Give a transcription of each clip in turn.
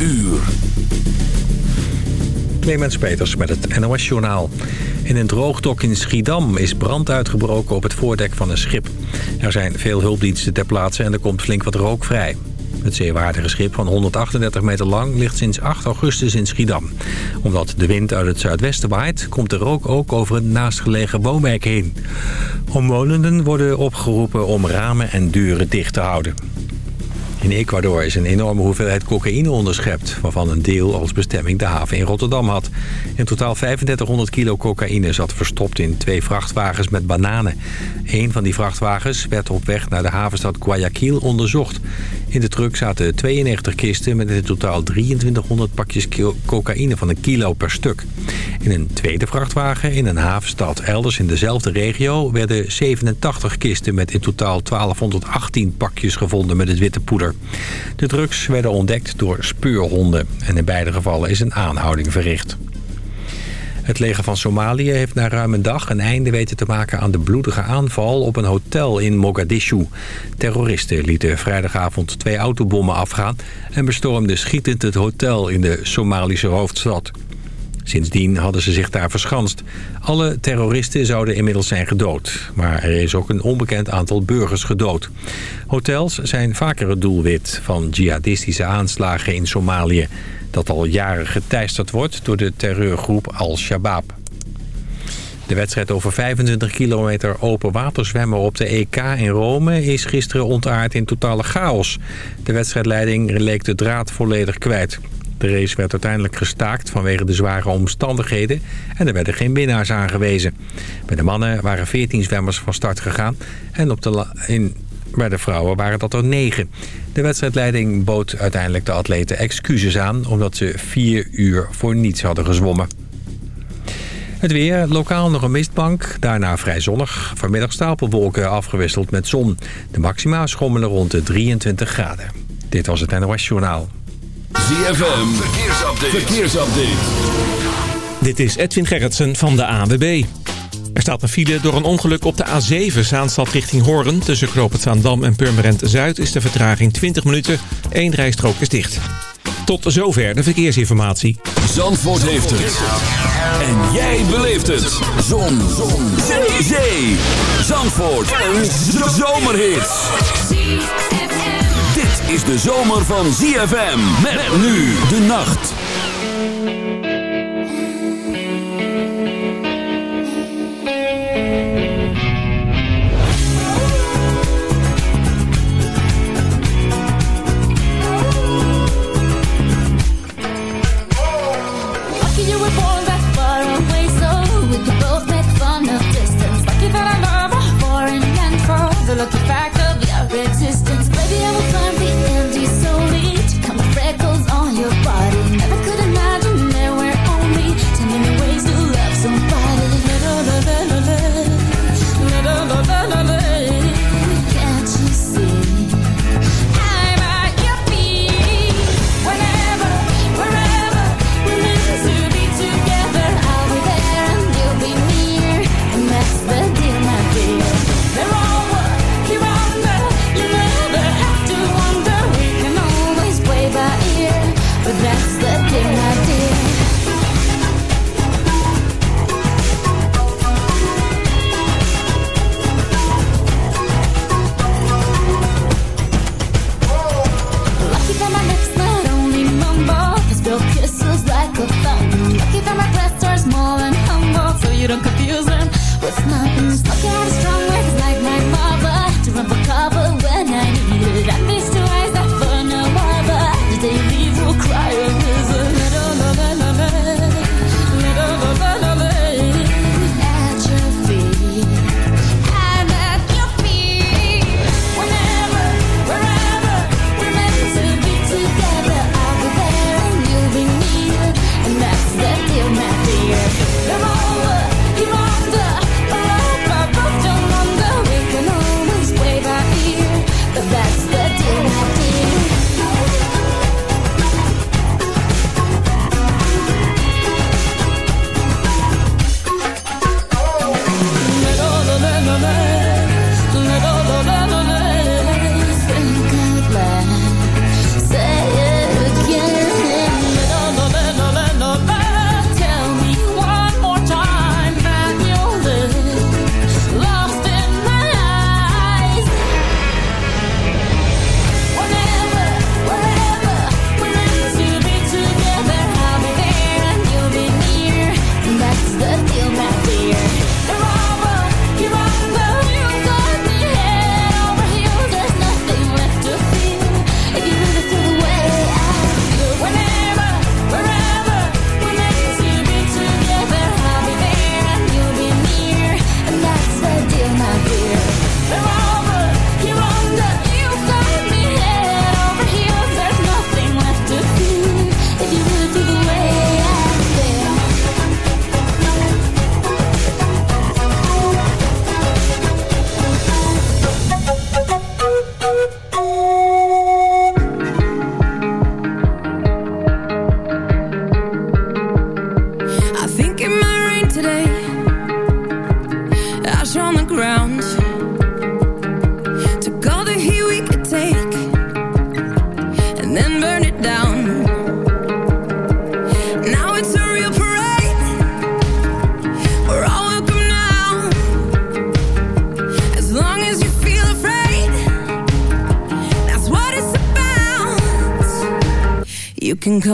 uur. Clemens Peters met het NOS Journaal. In een droogdok in Schiedam is brand uitgebroken op het voordek van een schip. Er zijn veel hulpdiensten ter plaatse en er komt flink wat rook vrij. Het zeewaardige schip van 138 meter lang ligt sinds 8 augustus in Schiedam. Omdat de wind uit het zuidwesten waait, komt de rook ook over een naastgelegen woonwijk heen. Omwonenden worden opgeroepen om ramen en deuren dicht te houden. In Ecuador is een enorme hoeveelheid cocaïne onderschept... waarvan een deel als bestemming de haven in Rotterdam had. In totaal 3500 kilo cocaïne zat verstopt in twee vrachtwagens met bananen. Een van die vrachtwagens werd op weg naar de havenstad Guayaquil onderzocht. In de truck zaten 92 kisten met in totaal 2300 pakjes cocaïne van een kilo per stuk. In een tweede vrachtwagen in een havenstad elders in dezelfde regio... werden 87 kisten met in totaal 1218 pakjes gevonden met het witte poeder. De drugs werden ontdekt door speurhonden en in beide gevallen is een aanhouding verricht. Het leger van Somalië heeft na ruim een dag een einde weten te maken aan de bloedige aanval op een hotel in Mogadishu. Terroristen lieten vrijdagavond twee autobommen afgaan en bestormden schietend het hotel in de Somalische hoofdstad. Sindsdien hadden ze zich daar verschanst. Alle terroristen zouden inmiddels zijn gedood. Maar er is ook een onbekend aantal burgers gedood. Hotels zijn vaker het doelwit van jihadistische aanslagen in Somalië... dat al jaren geteisterd wordt door de terreurgroep Al-Shabaab. De wedstrijd over 25 kilometer open waterzwemmen op de EK in Rome is gisteren ontaard in totale chaos. De wedstrijdleiding leek de draad volledig kwijt. De race werd uiteindelijk gestaakt vanwege de zware omstandigheden en er werden geen winnaars aangewezen. Bij de mannen waren 14 zwemmers van start gegaan en op de in, bij de vrouwen waren dat er 9. De wedstrijdleiding bood uiteindelijk de atleten excuses aan omdat ze 4 uur voor niets hadden gezwommen. Het weer, lokaal nog een mistbank, daarna vrij zonnig. Vanmiddag stapelwolken afgewisseld met zon. De maxima schommelen rond de 23 graden. Dit was het NOS Journaal. ZFM, verkeersupdate. verkeersupdate. Dit is Edwin Gerritsen van de ANWB. Er staat een file door een ongeluk op de A7 Zaanstad richting Hoorn. Tussen Knoop Zaandam en Purmerend Zuid is de vertraging 20 minuten. Eén rijstrook is dicht. Tot zover de verkeersinformatie. Zandvoort heeft het. En jij beleeft het. Zon. Zon. Zee. Zee. Zandvoort. Een zomerhit is de zomer van ZFM. Met, nu de nacht. Fact of your existence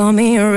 call me a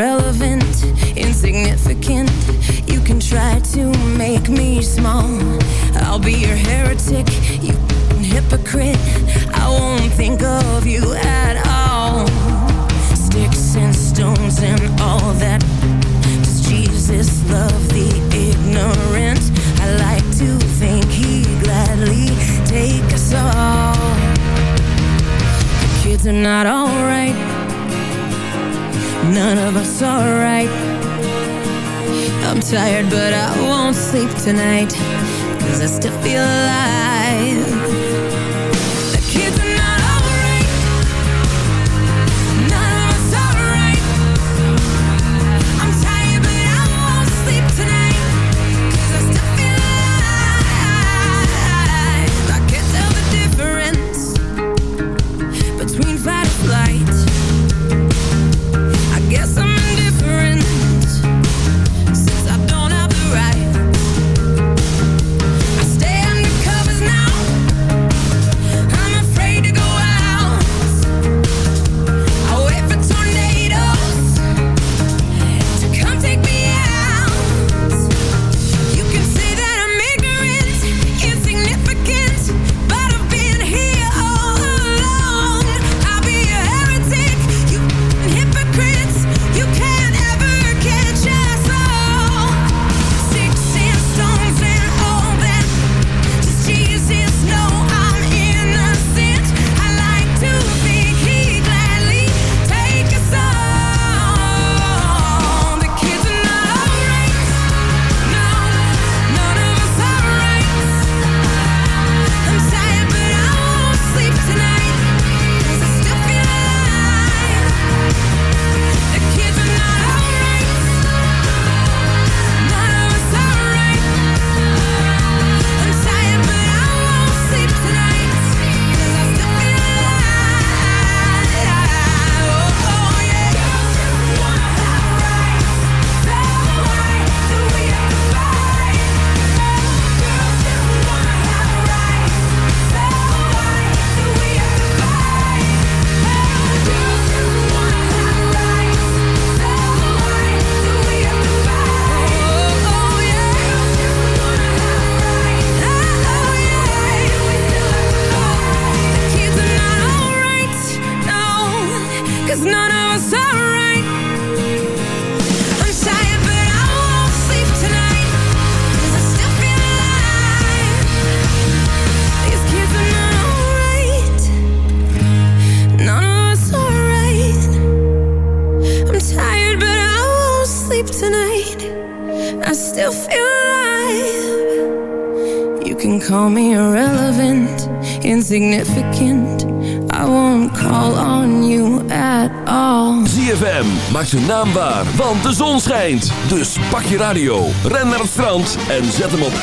call me irrelevant, insignificant. I won't call on you at all. ZFM, maakt zijn naam waar, want de zon schijnt. Dus pak je radio, ren naar het strand en zet hem op 106.9.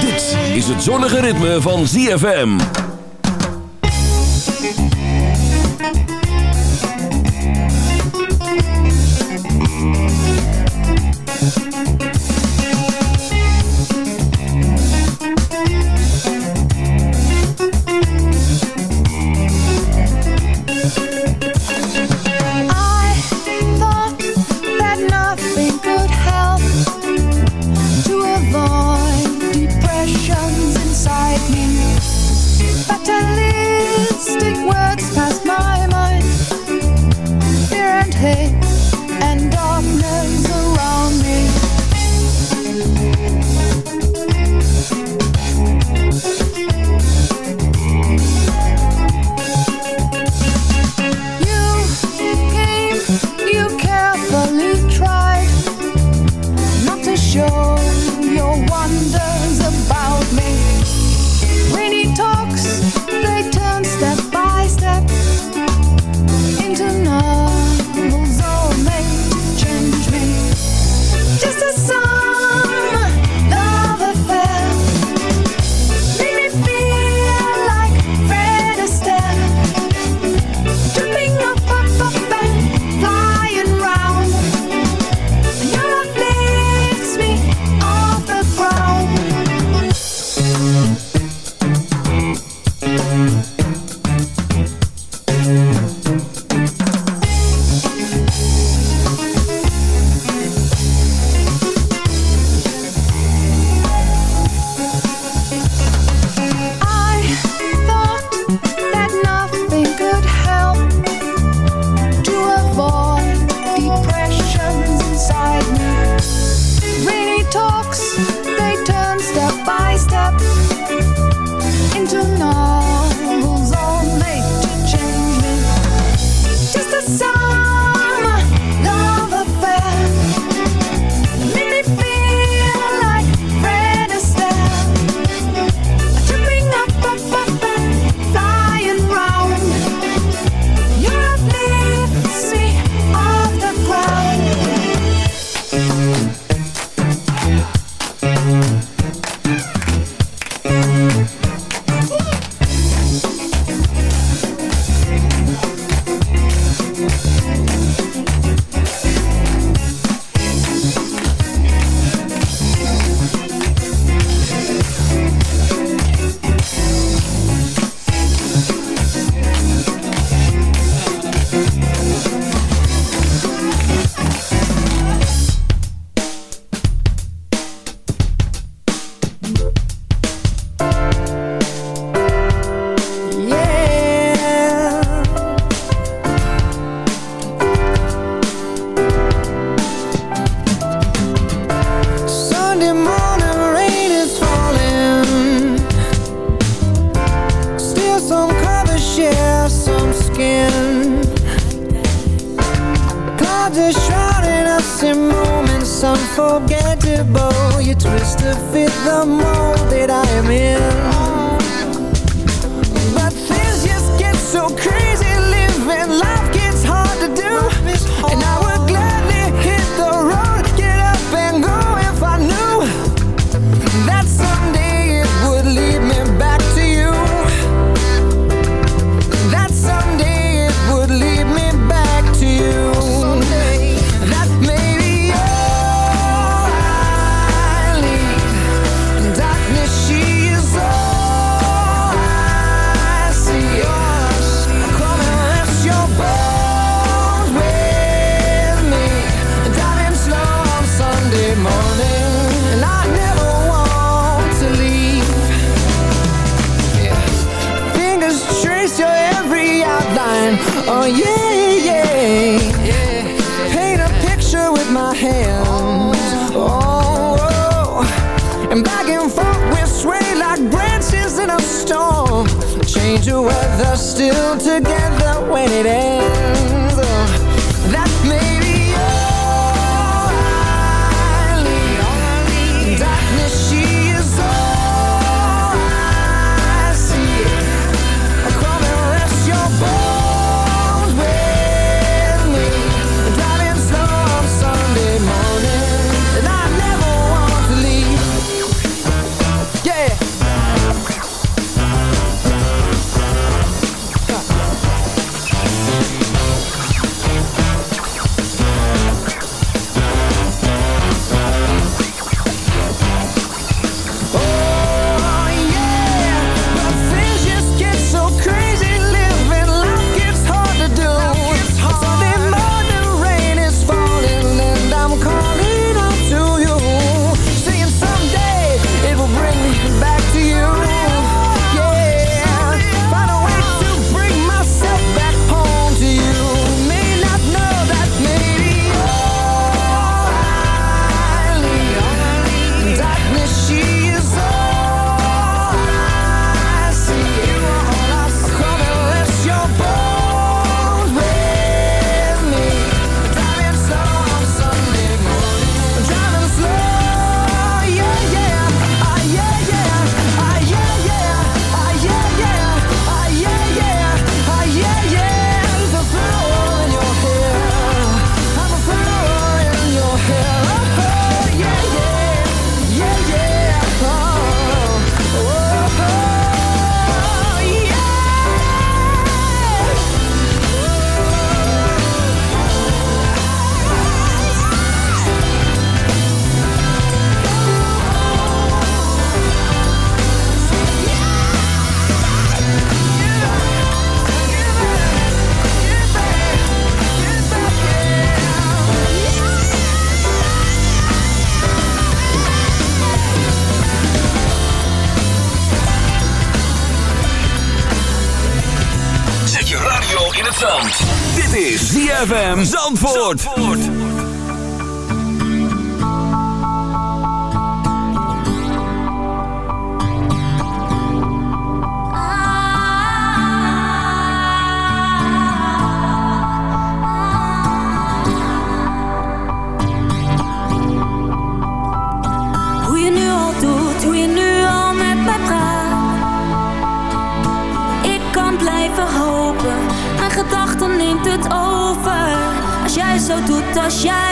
Dit is het zonnige ritme van ZFM. is to fit the mold that I am in. together. Shine.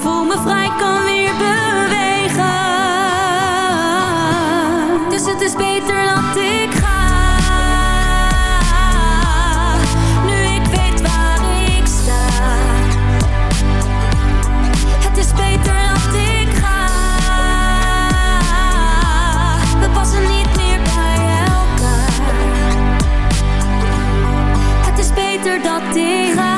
Voel me vrij kan weer bewegen. Dus het is beter dat ik ga, Nu ik weet waar ik sta, het is beter dat ik ga. We passen niet meer bij elkaar. Het is beter dat ik ga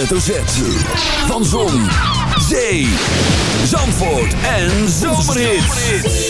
Hoofdletter Z. Van Zon, Zee, Zandvoort en Zomerhits.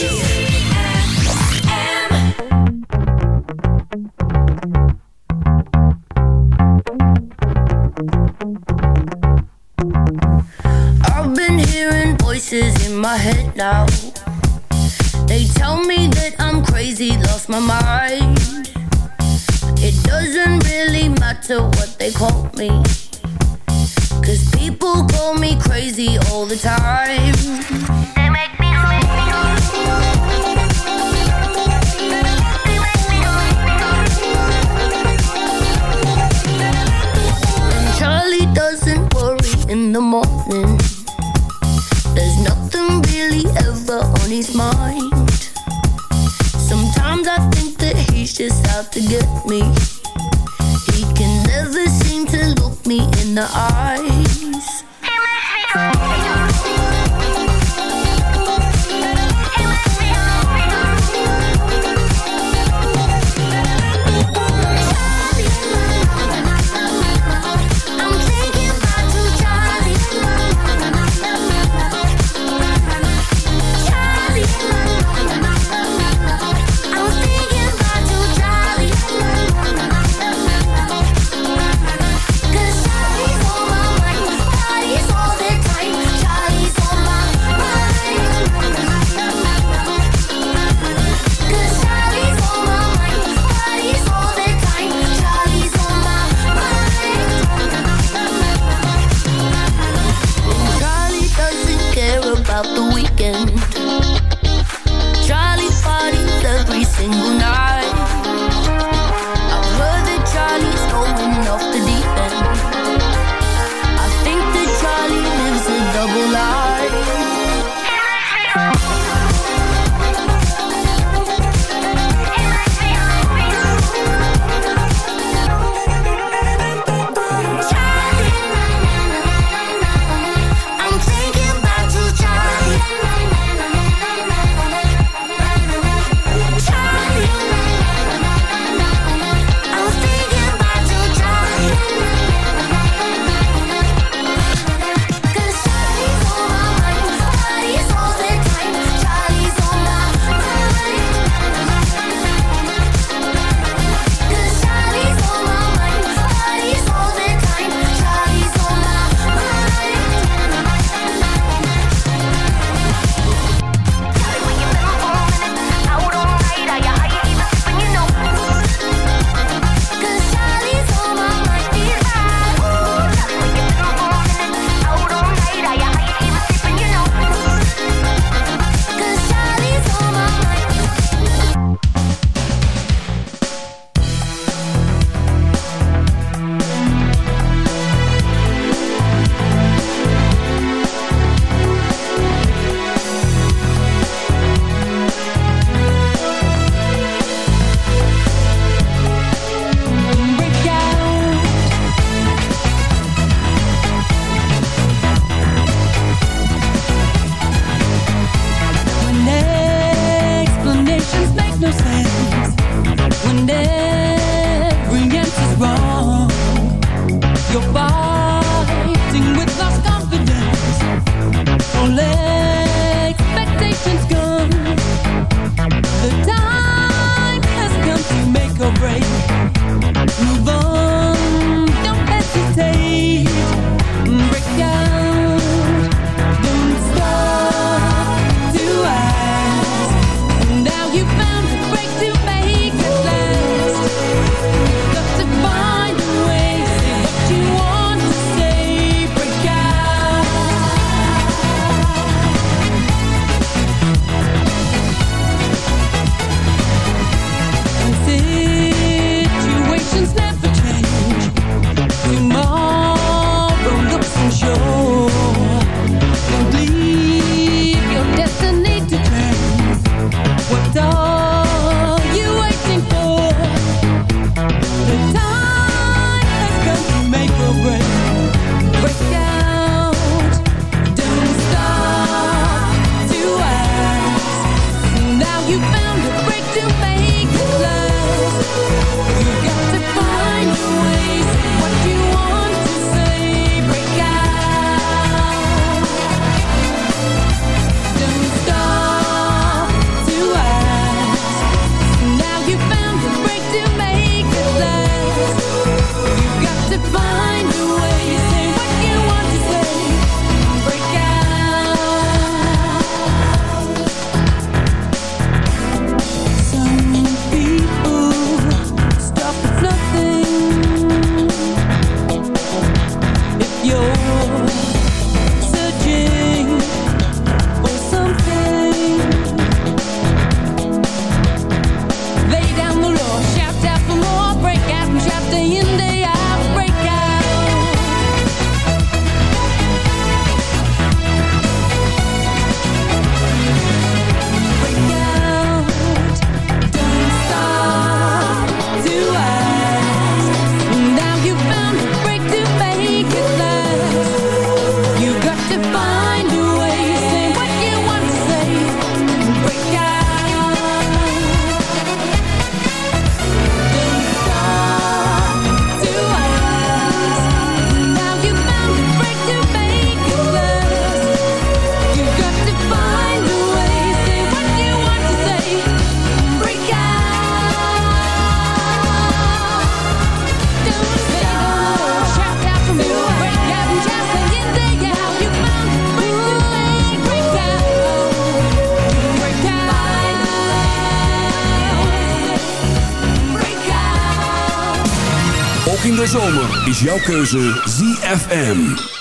Jouw keuze ZFM.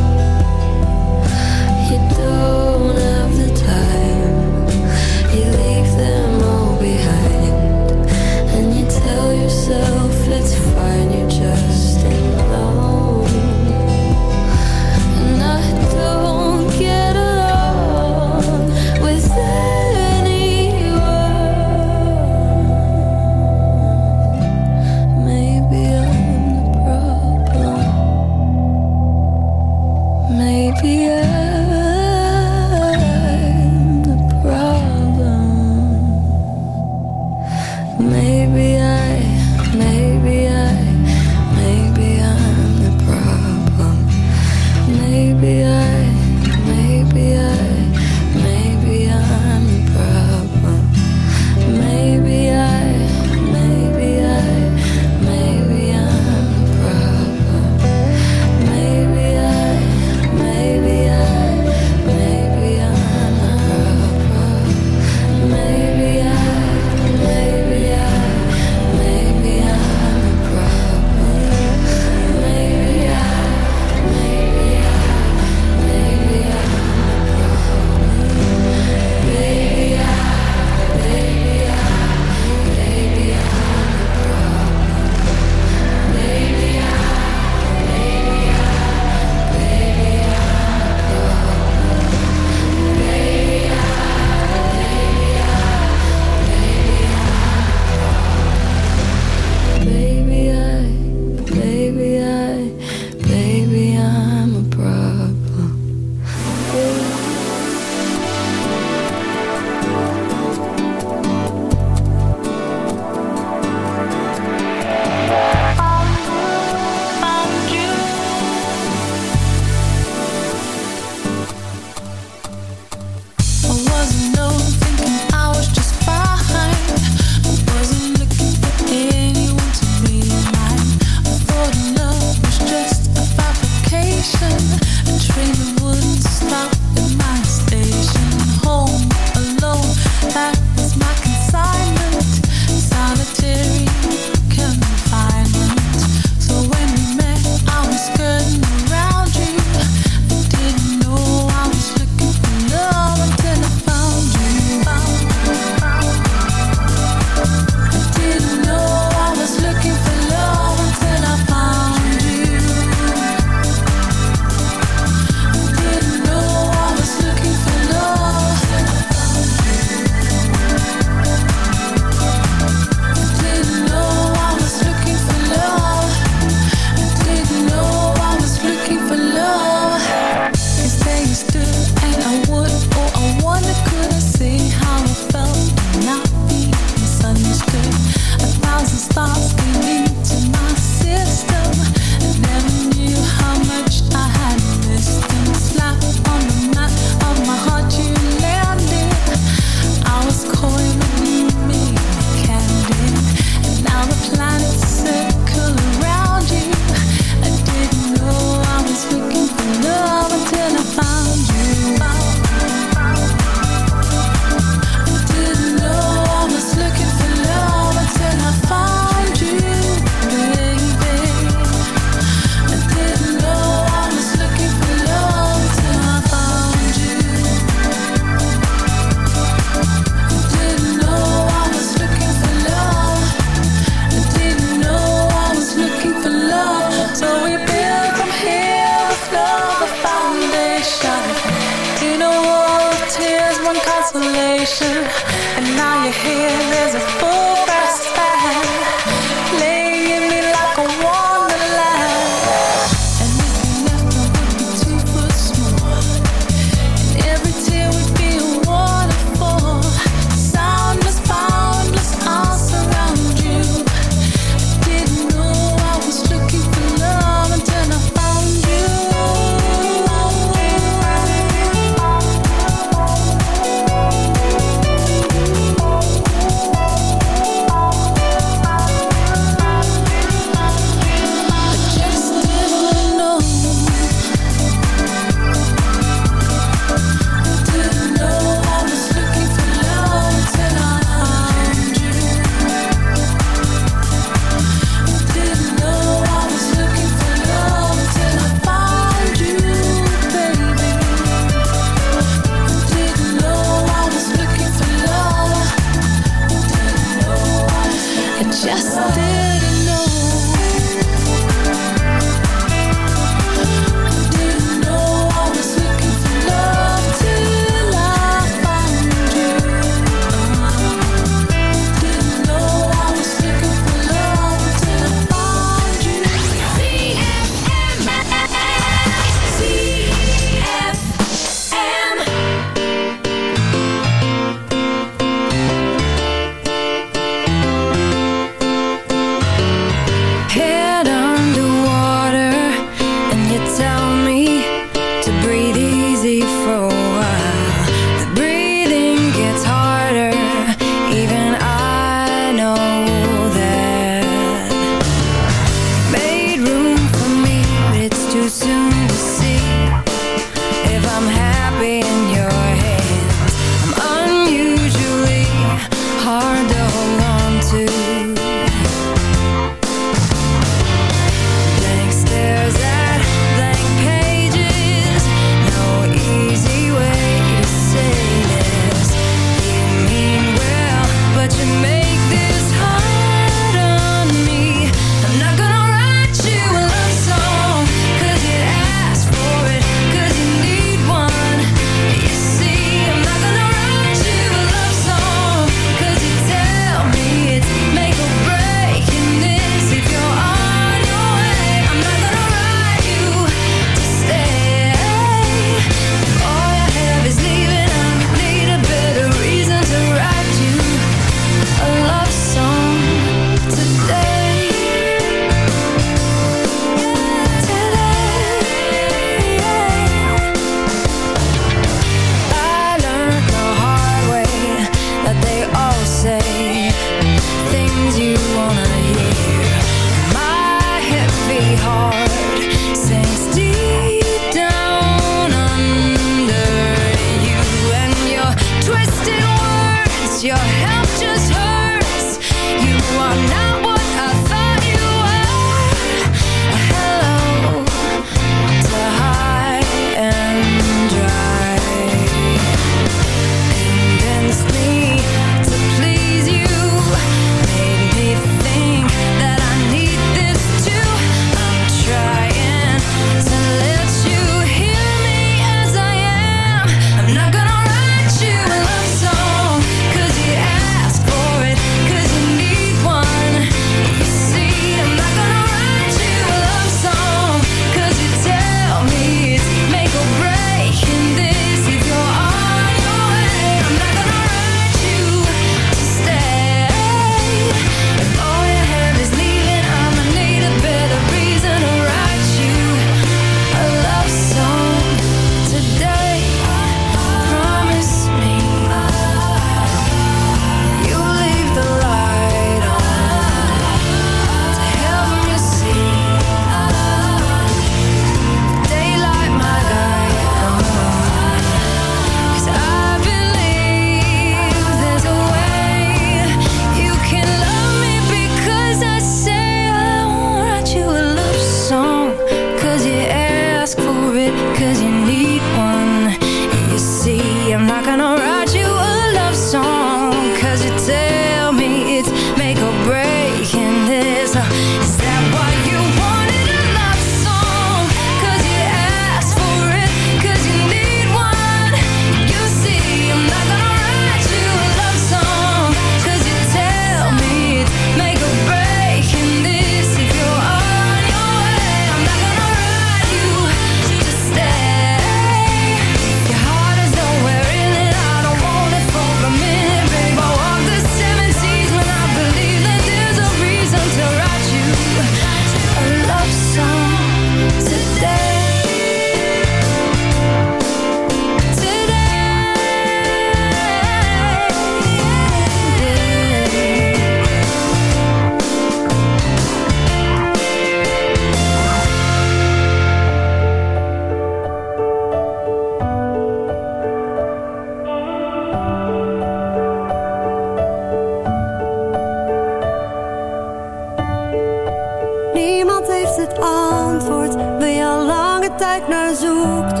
Niemand heeft het antwoord waar je al lange tijd naar zoekt.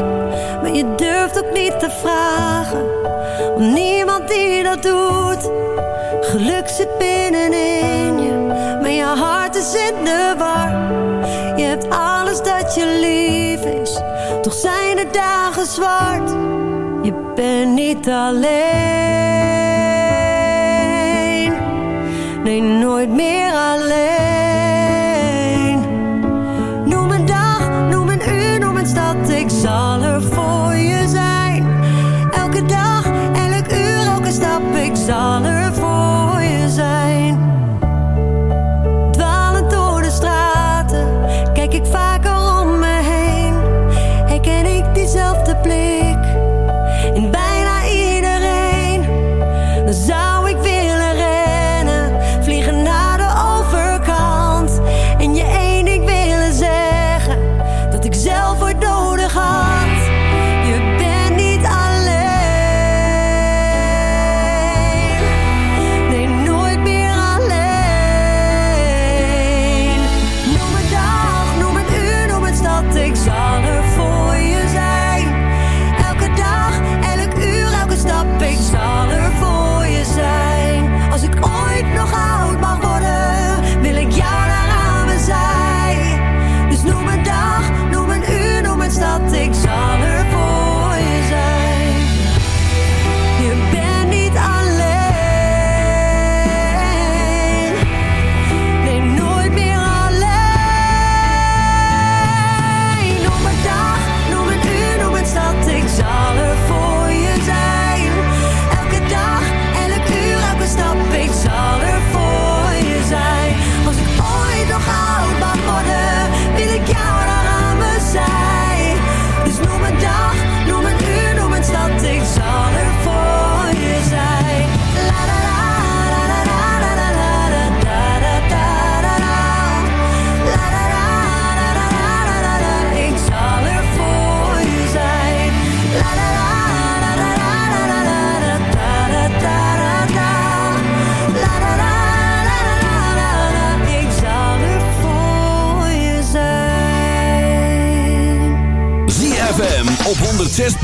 Maar je durft ook niet te vragen, om niemand die dat doet. Geluk zit binnenin je, maar je hart is in de war. Je hebt alles dat je lief is, toch zijn de dagen zwart. Je bent niet alleen, nee nooit meer alleen.